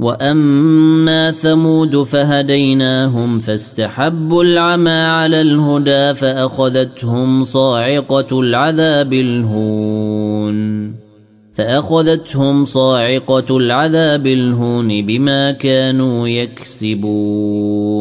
واما ثمود فهديناهم فاستحبوا العمى على الهدى فاخذتهم صاعقه العذاب الهون فاخذتهم صاعقه العذاب الهون بما كانوا يكسبون